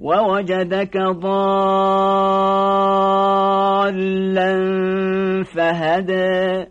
ووجدك ضالا فهدى.